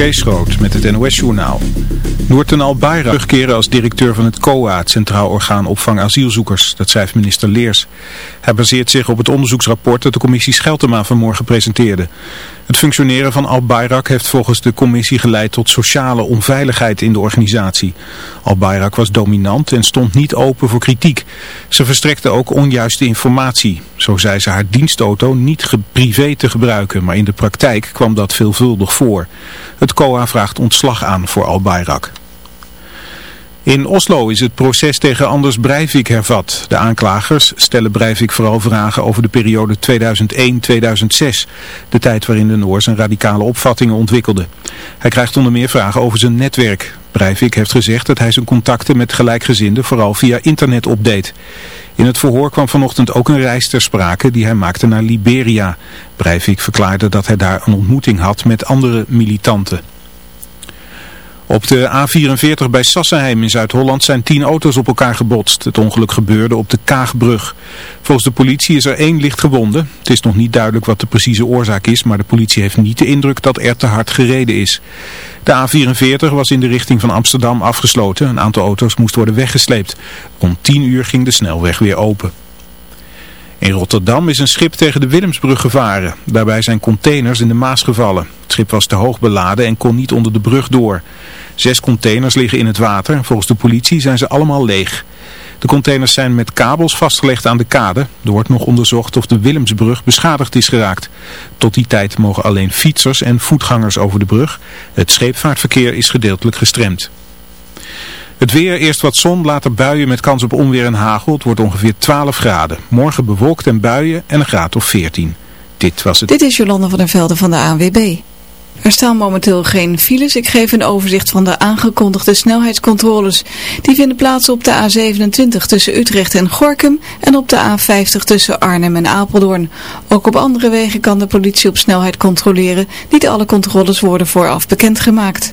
Kees met het NOS-journaal. Noorten Al-Bayra terugkeren als directeur van het COA, Centraal Orgaan Opvang Asielzoekers. Dat schrijft minister Leers. Hij baseert zich op het onderzoeksrapport dat de commissie Scheltema vanmorgen presenteerde. Het functioneren van Al-Bayrak heeft volgens de commissie geleid tot sociale onveiligheid in de organisatie. Al-Bayrak was dominant en stond niet open voor kritiek. Ze verstrekte ook onjuiste informatie. Zo zei ze haar dienstauto niet privé te gebruiken, maar in de praktijk kwam dat veelvuldig voor. Het COA vraagt ontslag aan voor Al-Bayrak. In Oslo is het proces tegen Anders Breivik hervat. De aanklagers stellen Breivik vooral vragen over de periode 2001-2006, de tijd waarin de Noor zijn radicale opvattingen ontwikkelde. Hij krijgt onder meer vragen over zijn netwerk. Breivik heeft gezegd dat hij zijn contacten met gelijkgezinden vooral via internet opdeed. In het verhoor kwam vanochtend ook een reis ter sprake die hij maakte naar Liberia. Breivik verklaarde dat hij daar een ontmoeting had met andere militanten. Op de A44 bij Sassenheim in Zuid-Holland zijn tien auto's op elkaar gebotst. Het ongeluk gebeurde op de Kaagbrug. Volgens de politie is er één licht gewonden. Het is nog niet duidelijk wat de precieze oorzaak is, maar de politie heeft niet de indruk dat er te hard gereden is. De A44 was in de richting van Amsterdam afgesloten. Een aantal auto's moest worden weggesleept. Rond 10 uur ging de snelweg weer open. In Rotterdam is een schip tegen de Willemsbrug gevaren. Daarbij zijn containers in de Maas gevallen. Het schip was te hoog beladen en kon niet onder de brug door. Zes containers liggen in het water. Volgens de politie zijn ze allemaal leeg. De containers zijn met kabels vastgelegd aan de kade. Er wordt nog onderzocht of de Willemsbrug beschadigd is geraakt. Tot die tijd mogen alleen fietsers en voetgangers over de brug. Het scheepvaartverkeer is gedeeltelijk gestremd. Het weer, eerst wat zon, later buien met kans op onweer en hagel. Het wordt ongeveer 12 graden. Morgen bewolkt en buien en een graad of 14. Dit was het. Dit is Jolanda van der Velde van de ANWB. Er staan momenteel geen files. Ik geef een overzicht van de aangekondigde snelheidscontroles. Die vinden plaats op de A27 tussen Utrecht en Gorkum en op de A50 tussen Arnhem en Apeldoorn. Ook op andere wegen kan de politie op snelheid controleren. Niet alle controles worden vooraf bekendgemaakt.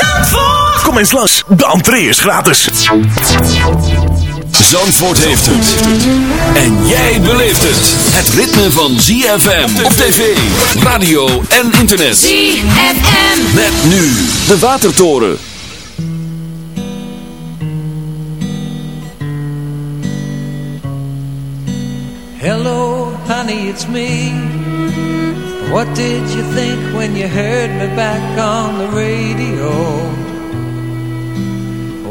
Zandvoort. Kom eens langs, de entree is gratis. Zandvoort heeft het. En jij beleeft het. Het ritme van ZFM op tv, radio en internet. ZFM. Met nu de Watertoren. Hello, honey, it's me. What did you think when you heard me back on the radio?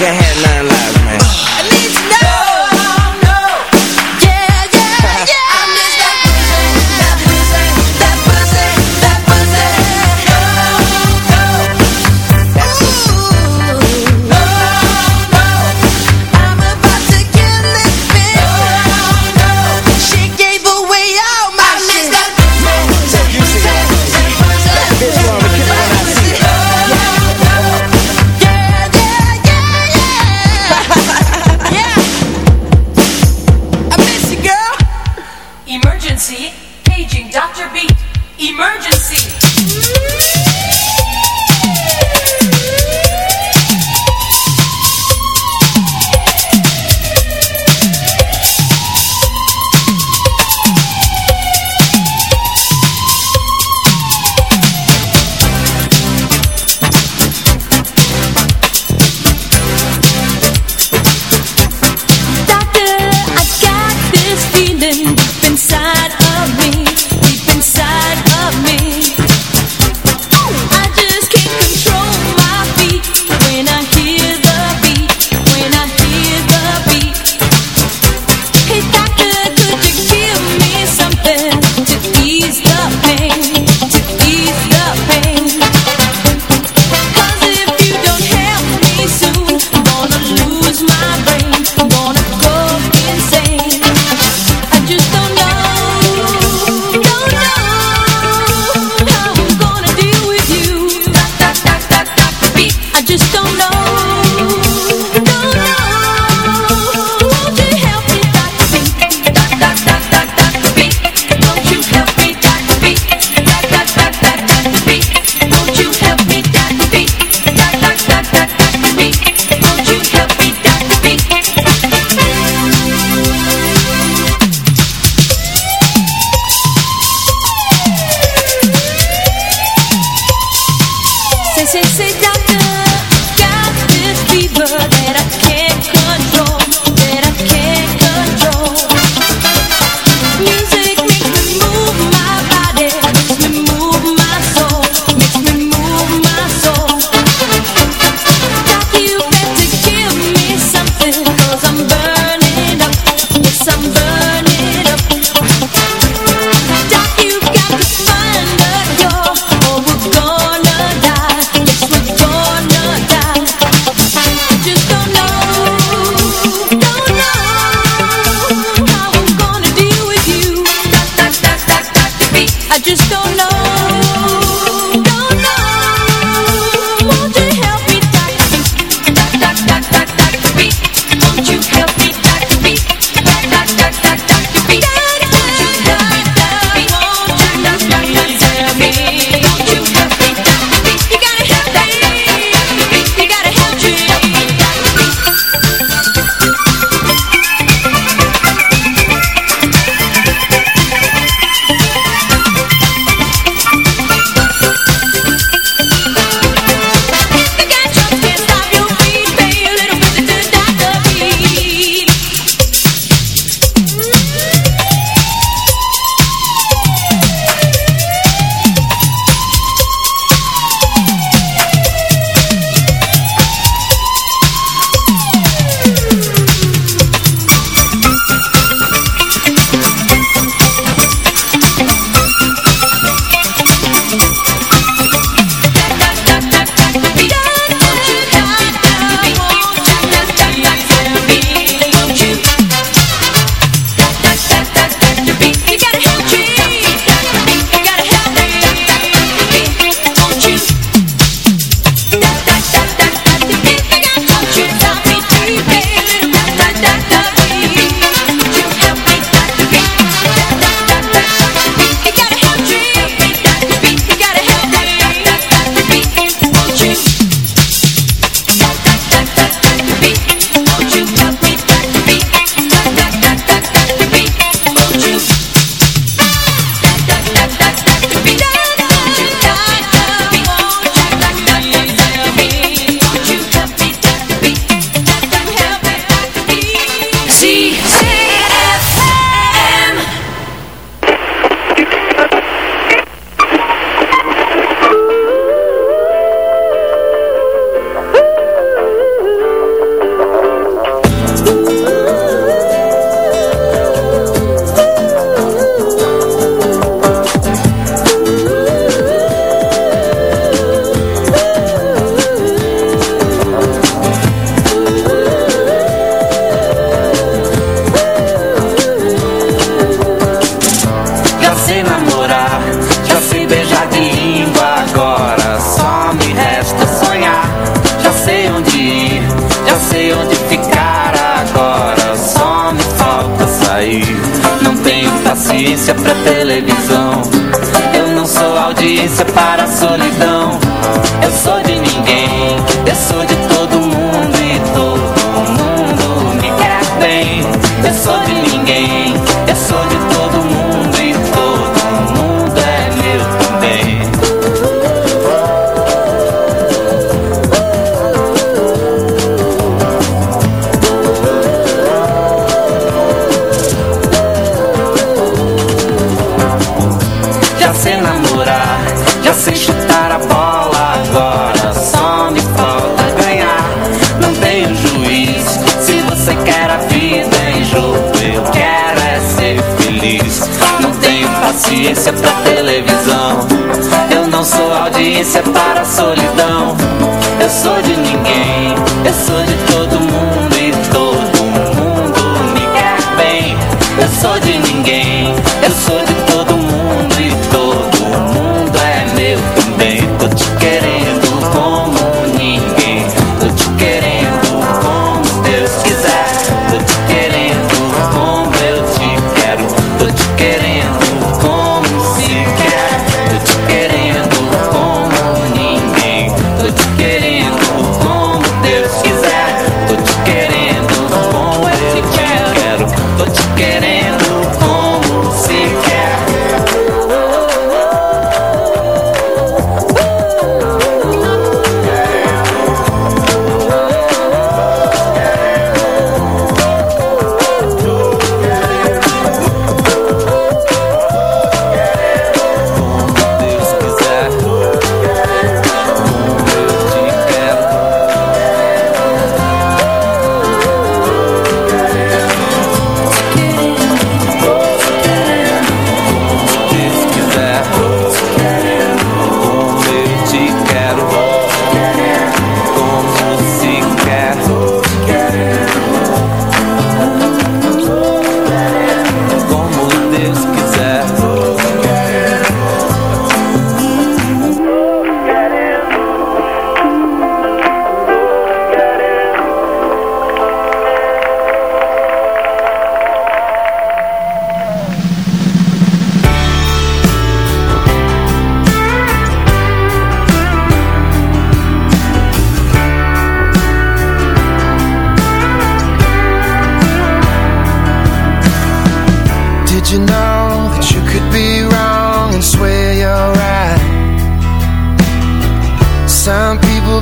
can have none.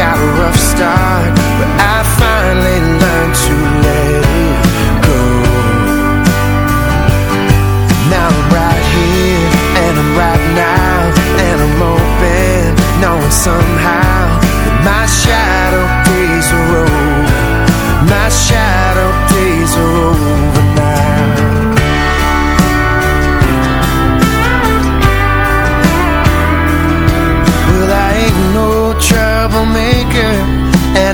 got a rough start, but I finally learned to let it go. Now I'm right here, and I'm right now, and I'm open, knowing somehow my shadow. My shadow days are over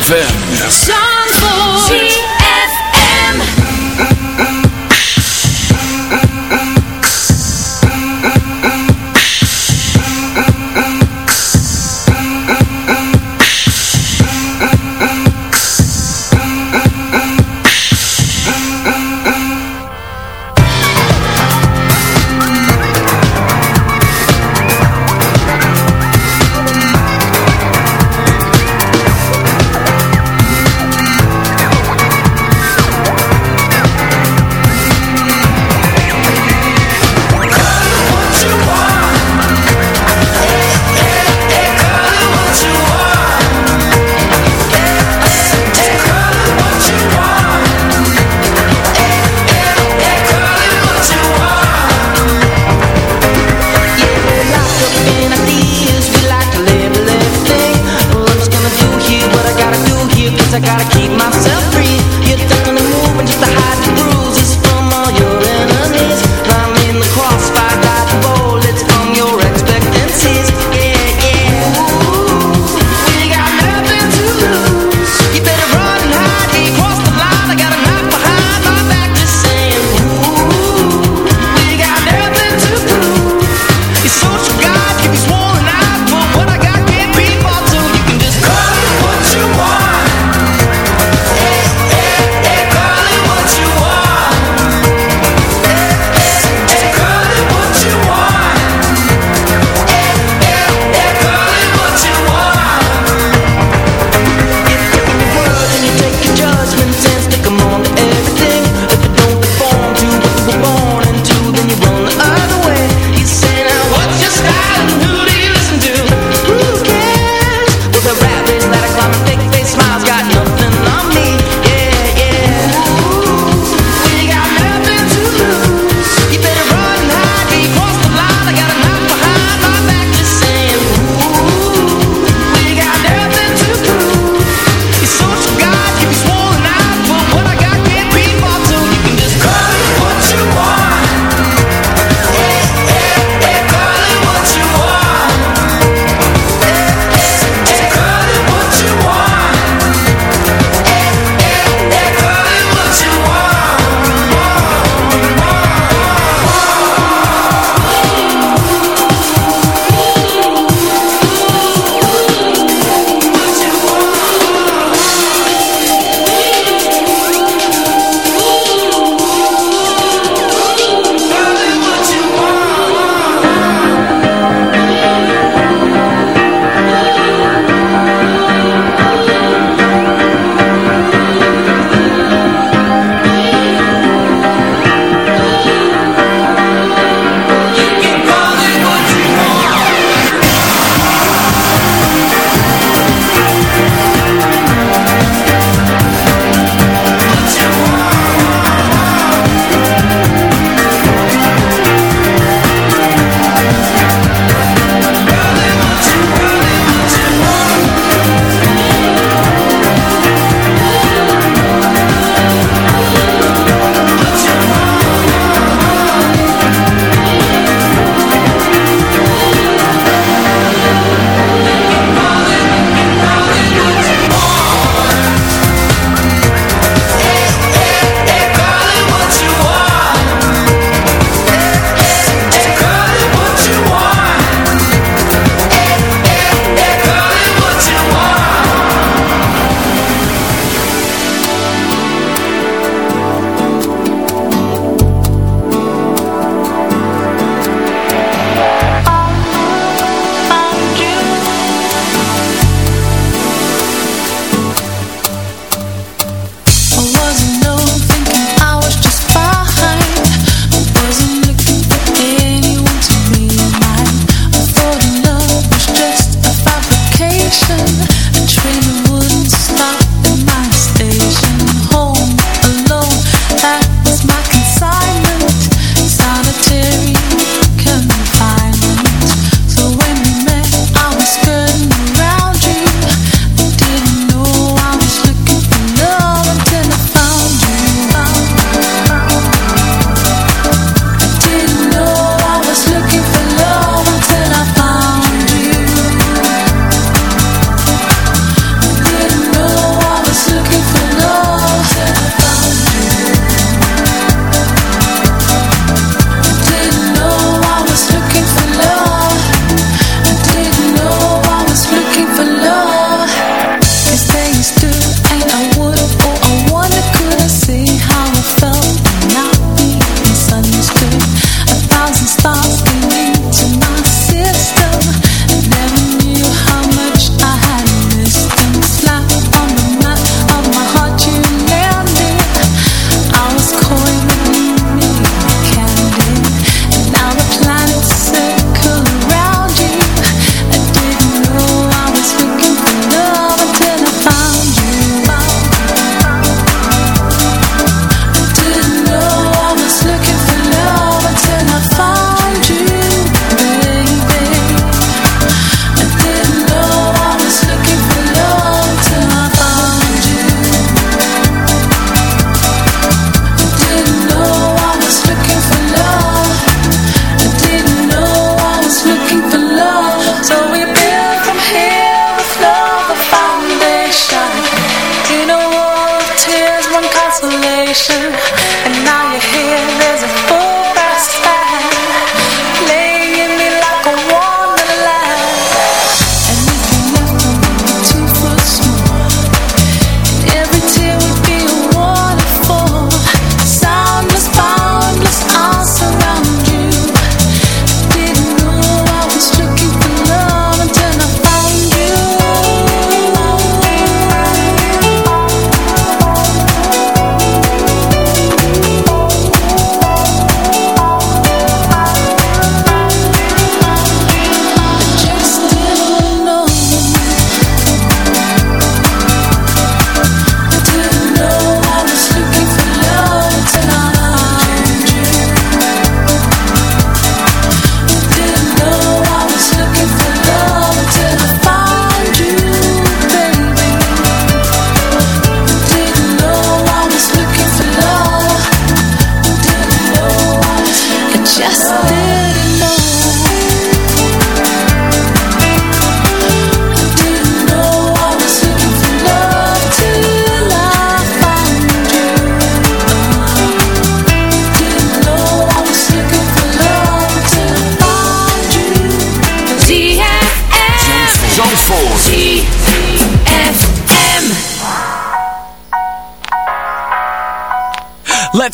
ZFM.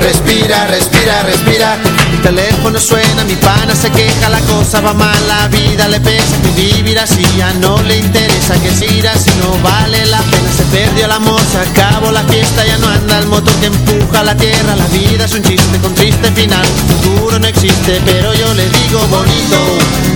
Respira, respira, respira. Mi teléfono suena, mi pana se queja, la cosa va mal, la vida le pesa. Que vivir así ya no le interesa. Que si ir así no vale la pena. Se perdió el amor, se acabó la fiesta, ya no anda el motor que empuja la tierra. La vida es un chiste con triste final. Futuro no existe, pero yo le digo bonito.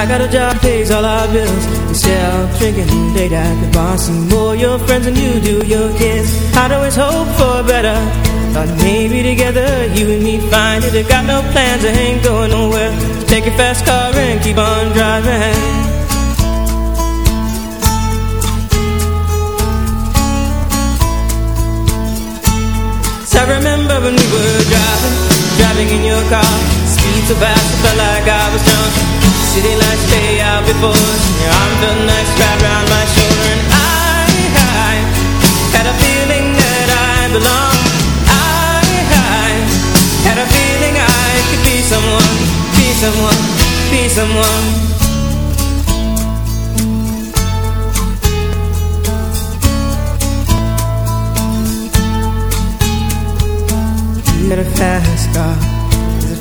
I got a job, pays all our bills. Instead of drinking late at the bar, see more your friends than you do your kids. I'd always hope for better. Thought maybe together you and me find it. I got no plans, I ain't going nowhere. So take your fast car and keep on driving. I remember when we were driving, driving in your car. Speed so fast, I felt like I was drunk. City lights stay out before Your arm felt nice wrapped around my shoulder, and I, I had a feeling that I belonged. I, I had a feeling I could be someone, be someone, be someone. A fast car.